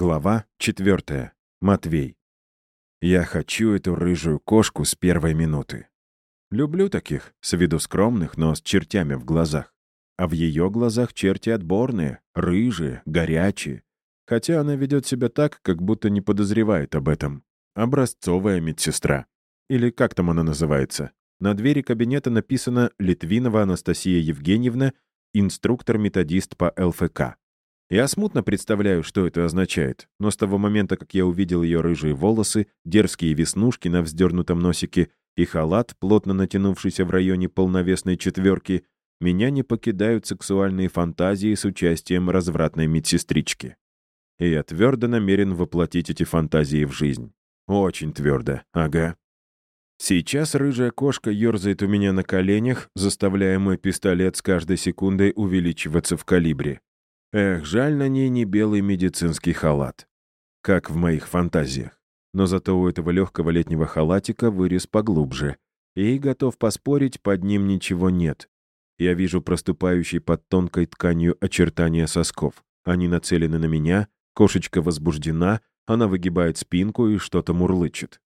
Глава 4. Матвей. Я хочу эту рыжую кошку с первой минуты. Люблю таких, с виду скромных, но с чертями в глазах. А в ее глазах черти отборные, рыжие, горячие. Хотя она ведет себя так, как будто не подозревает об этом. Образцовая медсестра. Или как там она называется? На двери кабинета написано «Литвинова Анастасия Евгеньевна, инструктор-методист по ЛФК». Я смутно представляю, что это означает, но с того момента, как я увидел ее рыжие волосы, дерзкие веснушки на вздернутом носике и халат, плотно натянувшийся в районе полновесной четверки, меня не покидают сексуальные фантазии с участием развратной медсестрички. И я твердо намерен воплотить эти фантазии в жизнь. Очень твердо, ага. Сейчас рыжая кошка ерзает у меня на коленях, заставляя мой пистолет с каждой секундой увеличиваться в калибре. Эх, жаль на ней не белый медицинский халат. Как в моих фантазиях. Но зато у этого легкого летнего халатика вырез поглубже. И, готов поспорить, под ним ничего нет. Я вижу проступающие под тонкой тканью очертания сосков. Они нацелены на меня, кошечка возбуждена, она выгибает спинку и что-то мурлычет.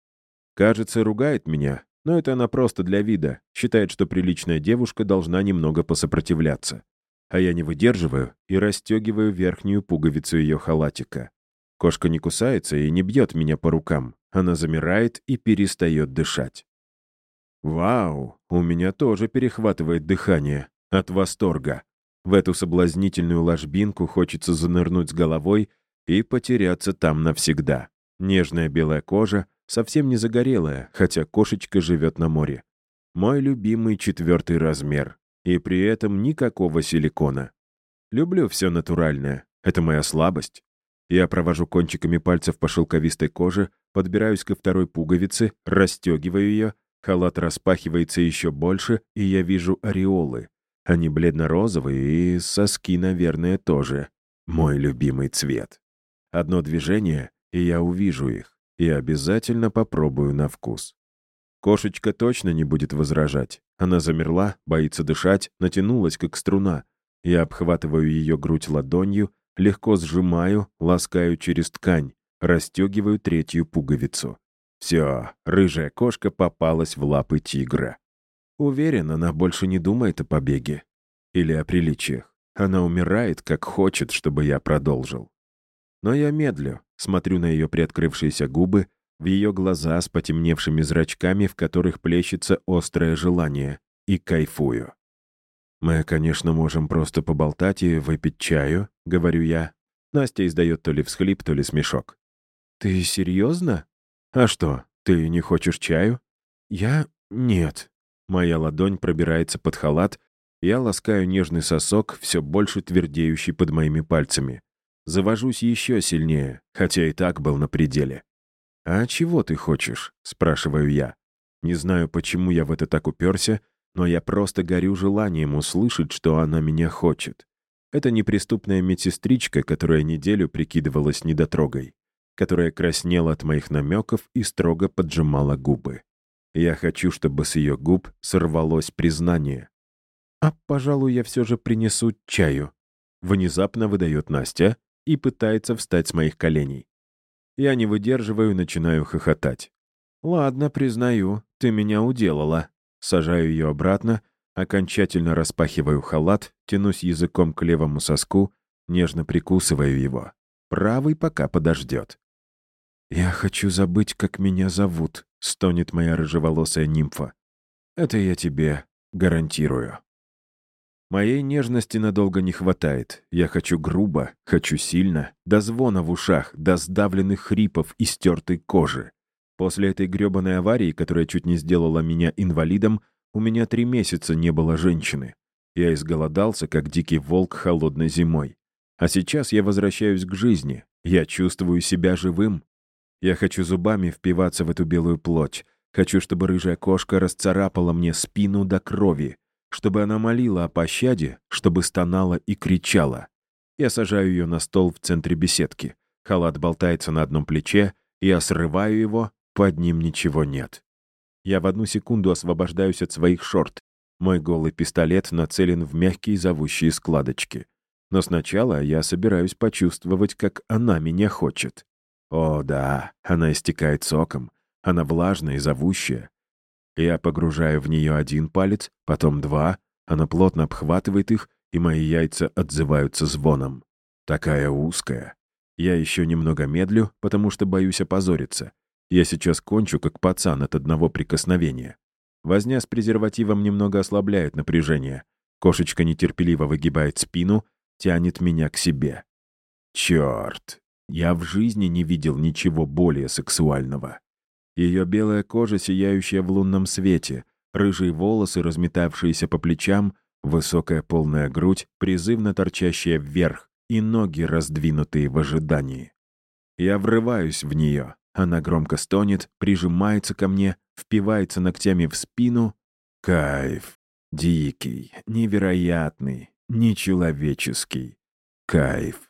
Кажется, ругает меня, но это она просто для вида, считает, что приличная девушка должна немного посопротивляться а я не выдерживаю и расстегиваю верхнюю пуговицу ее халатика. Кошка не кусается и не бьет меня по рукам. Она замирает и перестает дышать. Вау, у меня тоже перехватывает дыхание от восторга. В эту соблазнительную ложбинку хочется занырнуть с головой и потеряться там навсегда. Нежная белая кожа, совсем не загорелая, хотя кошечка живет на море. Мой любимый четвертый размер и при этом никакого силикона. Люблю все натуральное. Это моя слабость. Я провожу кончиками пальцев по шелковистой коже, подбираюсь ко второй пуговице, расстегиваю ее, халат распахивается еще больше, и я вижу ореолы. Они бледно-розовые, и соски, наверное, тоже. Мой любимый цвет. Одно движение, и я увижу их, и обязательно попробую на вкус. Кошечка точно не будет возражать. Она замерла, боится дышать, натянулась, как струна. Я обхватываю ее грудь ладонью, легко сжимаю, ласкаю через ткань, расстегиваю третью пуговицу. Все, рыжая кошка попалась в лапы тигра. Уверен, она больше не думает о побеге. Или о приличиях. Она умирает, как хочет, чтобы я продолжил. Но я медлю, смотрю на ее приоткрывшиеся губы, в ее глаза с потемневшими зрачками, в которых плещется острое желание, и кайфую. «Мы, конечно, можем просто поболтать и выпить чаю», — говорю я. Настя издает то ли всхлип, то ли смешок. «Ты серьезно? А что, ты не хочешь чаю?» «Я... нет». Моя ладонь пробирается под халат, я ласкаю нежный сосок, все больше твердеющий под моими пальцами. Завожусь еще сильнее, хотя и так был на пределе. «А чего ты хочешь?» — спрашиваю я. Не знаю, почему я в это так уперся, но я просто горю желанием услышать, что она меня хочет. Это неприступная медсестричка, которая неделю прикидывалась недотрогой, которая краснела от моих намеков и строго поджимала губы. Я хочу, чтобы с ее губ сорвалось признание. «А, пожалуй, я все же принесу чаю», — внезапно выдает Настя и пытается встать с моих коленей. Я не выдерживаю и начинаю хохотать. «Ладно, признаю, ты меня уделала». Сажаю ее обратно, окончательно распахиваю халат, тянусь языком к левому соску, нежно прикусываю его. Правый пока подождет. «Я хочу забыть, как меня зовут», — стонет моя рыжеволосая нимфа. «Это я тебе гарантирую». Моей нежности надолго не хватает. Я хочу грубо, хочу сильно, до звона в ушах, до сдавленных хрипов и стертой кожи. После этой грёбаной аварии, которая чуть не сделала меня инвалидом, у меня три месяца не было женщины. Я изголодался, как дикий волк холодной зимой. А сейчас я возвращаюсь к жизни. Я чувствую себя живым. Я хочу зубами впиваться в эту белую плоть. Хочу, чтобы рыжая кошка расцарапала мне спину до крови чтобы она молила о пощаде, чтобы стонала и кричала. Я сажаю ее на стол в центре беседки. Халат болтается на одном плече, я срываю его, под ним ничего нет. Я в одну секунду освобождаюсь от своих шорт. Мой голый пистолет нацелен в мягкие зовущие складочки. Но сначала я собираюсь почувствовать, как она меня хочет. О, да, она истекает соком. Она влажная и зовущая. Я погружаю в нее один палец, потом два. Она плотно обхватывает их, и мои яйца отзываются звоном. Такая узкая. Я еще немного медлю, потому что боюсь опозориться. Я сейчас кончу, как пацан от одного прикосновения. Возня с презервативом немного ослабляет напряжение. Кошечка нетерпеливо выгибает спину, тянет меня к себе. Черт, я в жизни не видел ничего более сексуального. Ее белая кожа, сияющая в лунном свете, рыжие волосы, разметавшиеся по плечам, высокая полная грудь, призывно торчащая вверх, и ноги, раздвинутые в ожидании. Я врываюсь в нее. Она громко стонет, прижимается ко мне, впивается ногтями в спину. Кайф. Дикий, невероятный, нечеловеческий. Кайф.